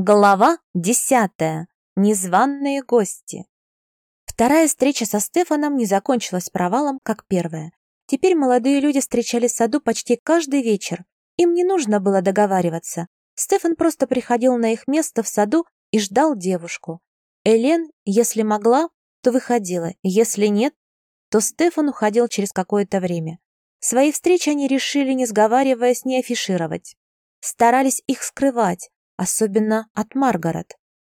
Глава десятая. Незваные гости. Вторая встреча со Стефаном не закончилась провалом, как первая. Теперь молодые люди встречались в саду почти каждый вечер. Им не нужно было договариваться. Стефан просто приходил на их место в саду и ждал девушку. Элен, если могла, то выходила, если нет, то Стефан уходил через какое-то время. Свои встречи они решили, не сговариваясь, не афишировать. Старались их скрывать, особенно от Маргарет.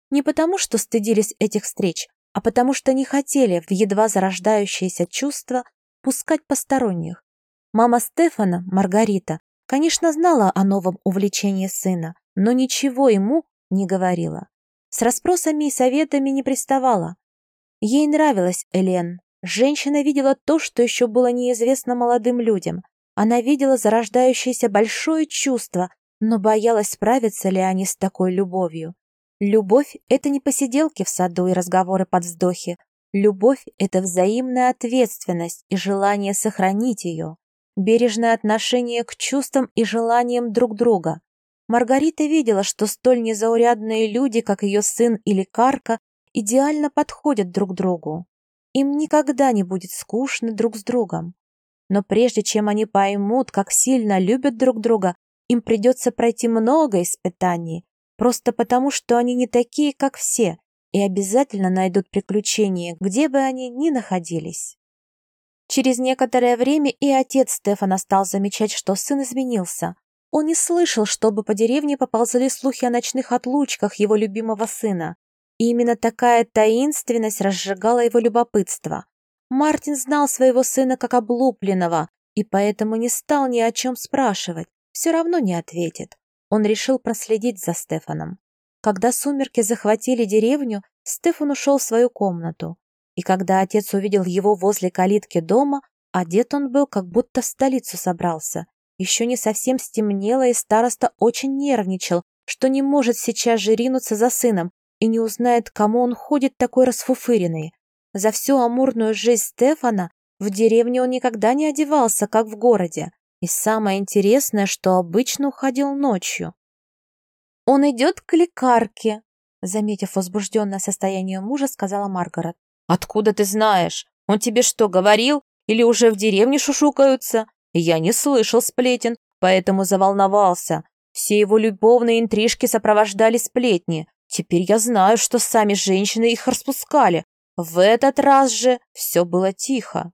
Не потому, что стыдились этих встреч, а потому что не хотели в едва зарождающееся чувство пускать посторонних. Мама Стефана, Маргарита, конечно, знала о новом увлечении сына, но ничего ему не говорила. С расспросами и советами не приставала. Ей нравилась Элен. Женщина видела то, что еще было неизвестно молодым людям. Она видела зарождающееся большое чувство, но боялась, справиться ли они с такой любовью. Любовь — это не посиделки в саду и разговоры под вздохи. Любовь — это взаимная ответственность и желание сохранить ее. Бережное отношение к чувствам и желаниям друг друга. Маргарита видела, что столь незаурядные люди, как ее сын или Карка, идеально подходят друг другу. Им никогда не будет скучно друг с другом. Но прежде чем они поймут, как сильно любят друг друга, им придется пройти много испытаний, просто потому, что они не такие, как все, и обязательно найдут приключения, где бы они ни находились. Через некоторое время и отец Стефана стал замечать, что сын изменился. Он не слышал, чтобы по деревне поползли слухи о ночных отлучках его любимого сына. И именно такая таинственность разжигала его любопытство. Мартин знал своего сына как облупленного, и поэтому не стал ни о чем спрашивать все равно не ответит. Он решил проследить за Стефаном. Когда сумерки захватили деревню, Стефан ушел в свою комнату. И когда отец увидел его возле калитки дома, одет он был, как будто в столицу собрался. Еще не совсем стемнело, и староста очень нервничал, что не может сейчас же ринуться за сыном и не узнает, кому он ходит такой расфуфыренный. За всю амурную жизнь Стефана в деревне он никогда не одевался, как в городе. И самое интересное, что обычно уходил ночью. «Он идет к лекарке», — заметив возбужденное состояние мужа, сказала Маргарет. «Откуда ты знаешь? Он тебе что, говорил? Или уже в деревне шушукаются? Я не слышал сплетен, поэтому заволновался. Все его любовные интрижки сопровождали сплетни. Теперь я знаю, что сами женщины их распускали. В этот раз же все было тихо.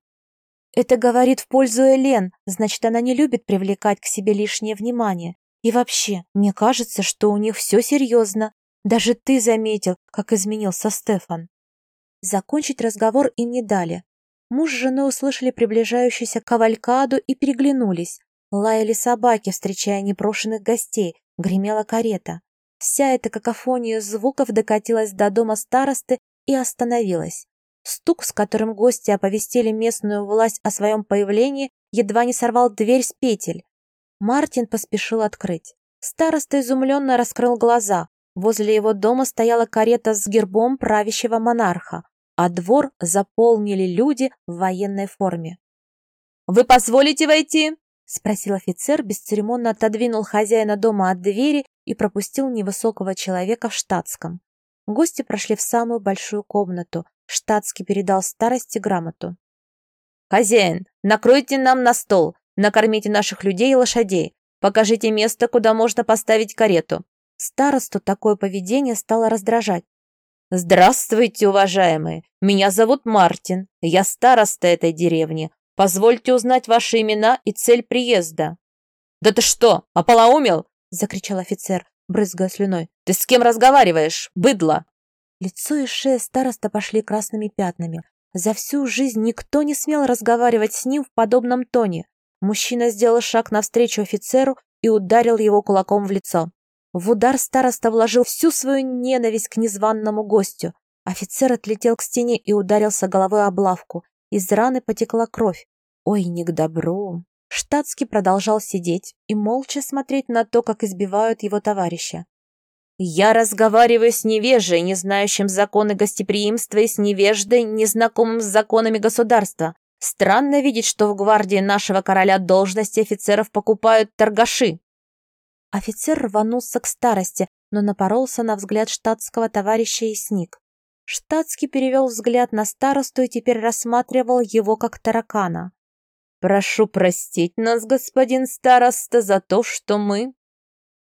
Это говорит в пользу Элен, значит, она не любит привлекать к себе лишнее внимание. И вообще, мне кажется, что у них все серьезно. Даже ты заметил, как изменился Стефан. Закончить разговор им не дали. Муж с женой услышали приближающуюся кавалькаду и переглянулись. Лаяли собаки, встречая непрошенных гостей, гремела карета. Вся эта какофония звуков докатилась до дома старосты и остановилась. Стук, с которым гости оповестили местную власть о своем появлении, едва не сорвал дверь с петель. Мартин поспешил открыть. Староста изумленно раскрыл глаза. Возле его дома стояла карета с гербом правящего монарха, а двор заполнили люди в военной форме. «Вы позволите войти?» — спросил офицер, бесцеремонно отодвинул хозяина дома от двери и пропустил невысокого человека в штатском. Гости прошли в самую большую комнату, Штатский передал старости грамоту. «Хозяин, накройте нам на стол, накормите наших людей и лошадей, покажите место, куда можно поставить карету». Старосту такое поведение стало раздражать. «Здравствуйте, уважаемые! Меня зовут Мартин. Я староста этой деревни. Позвольте узнать ваши имена и цель приезда». «Да ты что, ополоумел?» – закричал офицер, брызгая слюной. «Ты с кем разговариваешь, быдло?» Лицо и шея староста пошли красными пятнами. За всю жизнь никто не смел разговаривать с ним в подобном тоне. Мужчина сделал шаг навстречу офицеру и ударил его кулаком в лицо. В удар староста вложил всю свою ненависть к незваному гостю. Офицер отлетел к стене и ударился головой об лавку. Из раны потекла кровь. Ой, не к добру. Штатский продолжал сидеть и молча смотреть на то, как избивают его товарища. Я разговариваю с невежей, не знающим законы гостеприимства, и с невеждой, незнакомым с законами государства. Странно видеть, что в гвардии нашего короля должности офицеров покупают торгаши. Офицер рванулся к старости, но напоролся на взгляд штатского товарища и сник. Штатский перевел взгляд на старосту и теперь рассматривал его как таракана. «Прошу простить нас, господин староста, за то, что мы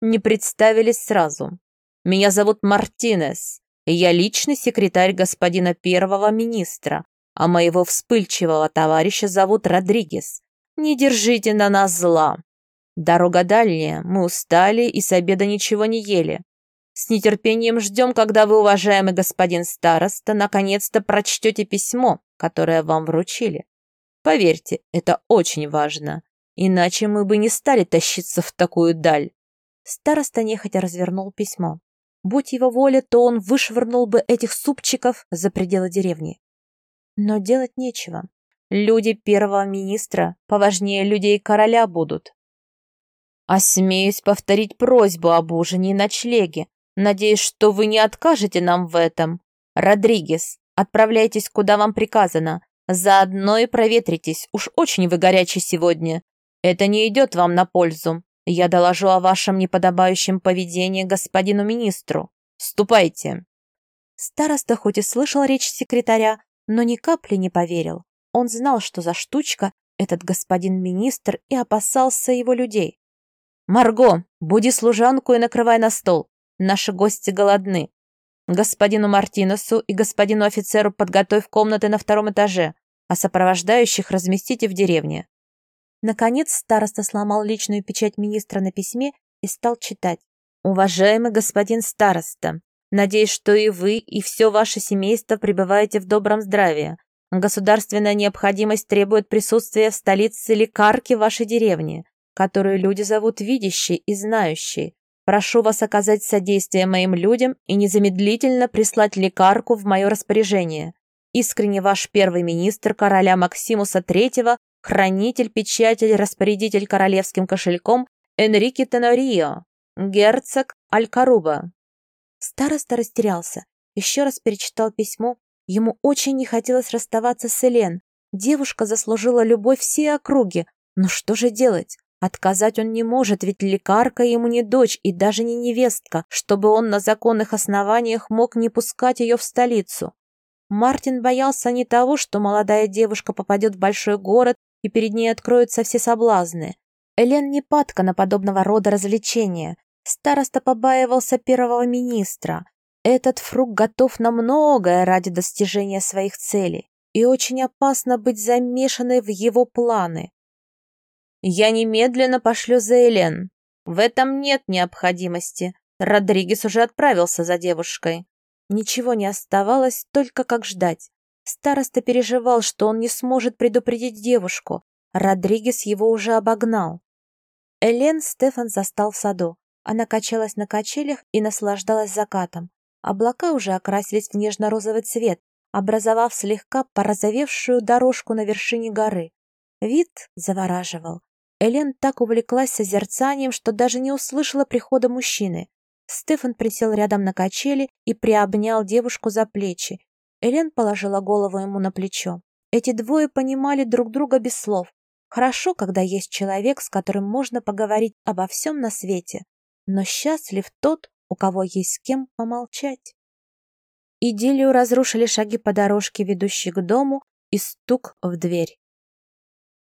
не представились сразу. Меня зовут Мартинес, и я личный секретарь господина первого министра, а моего вспыльчивого товарища зовут Родригес. Не держите на нас зла. Дорога дальняя, мы устали и с обеда ничего не ели. С нетерпением ждем, когда вы, уважаемый господин староста, наконец-то прочтете письмо, которое вам вручили. Поверьте, это очень важно, иначе мы бы не стали тащиться в такую даль. Староста нехотя развернул письмо. Будь его воля, то он вышвырнул бы этих супчиков за пределы деревни. Но делать нечего. Люди первого министра поважнее людей короля будут. Осмеюсь повторить просьбу об ужине и ночлеге. Надеюсь, что вы не откажете нам в этом. Родригес, отправляйтесь, куда вам приказано. Заодно и проветритесь, уж очень вы горячий сегодня. Это не идет вам на пользу. Я доложу о вашем неподобающем поведении господину министру. Ступайте. Староста хоть и слышал речь секретаря, но ни капли не поверил. Он знал, что за штучка этот господин министр и опасался его людей. «Марго, буди служанку и накрывай на стол. Наши гости голодны. Господину Мартинесу и господину офицеру подготовь комнаты на втором этаже, а сопровождающих разместите в деревне». Наконец староста сломал личную печать министра на письме и стал читать. «Уважаемый господин староста, надеюсь, что и вы, и все ваше семейство пребываете в добром здравии. Государственная необходимость требует присутствия в столице лекарки вашей деревни которую люди зовут видящей и знающей. Прошу вас оказать содействие моим людям и незамедлительно прислать лекарку в мое распоряжение. Искренне ваш первый министр короля Максимуса III, хранитель, печатель, распорядитель королевским кошельком Энрике Тенорио, герцог Алькаруба. Староста растерялся, еще раз перечитал письмо. Ему очень не хотелось расставаться с Элен. Девушка заслужила любовь всей округи. Но что же делать? Отказать он не может, ведь лекарка ему не дочь и даже не невестка, чтобы он на законных основаниях мог не пускать ее в столицу. Мартин боялся не того, что молодая девушка попадет в большой город и перед ней откроются все соблазны. Элен не падка на подобного рода развлечения. Староста побаивался первого министра. Этот фрукт готов на многое ради достижения своих целей, и очень опасно быть замешанной в его планы. Я немедленно пошлю за Элен. В этом нет необходимости. Родригес уже отправился за девушкой. Ничего не оставалось, только как ждать. Староста переживал, что он не сможет предупредить девушку. Родригес его уже обогнал. Элен Стефан застал в саду. Она качалась на качелях и наслаждалась закатом. Облака уже окрасились в нежно-розовый цвет, образовав слегка порозовевшую дорожку на вершине горы. Вид завораживал. Элен так увлеклась созерцанием, что даже не услышала прихода мужчины. Стефан присел рядом на качели и приобнял девушку за плечи. Элен положила голову ему на плечо. Эти двое понимали друг друга без слов. Хорошо, когда есть человек, с которым можно поговорить обо всем на свете. Но счастлив тот, у кого есть с кем помолчать. Идиллию разрушили шаги по дорожке, ведущей к дому, и стук в дверь.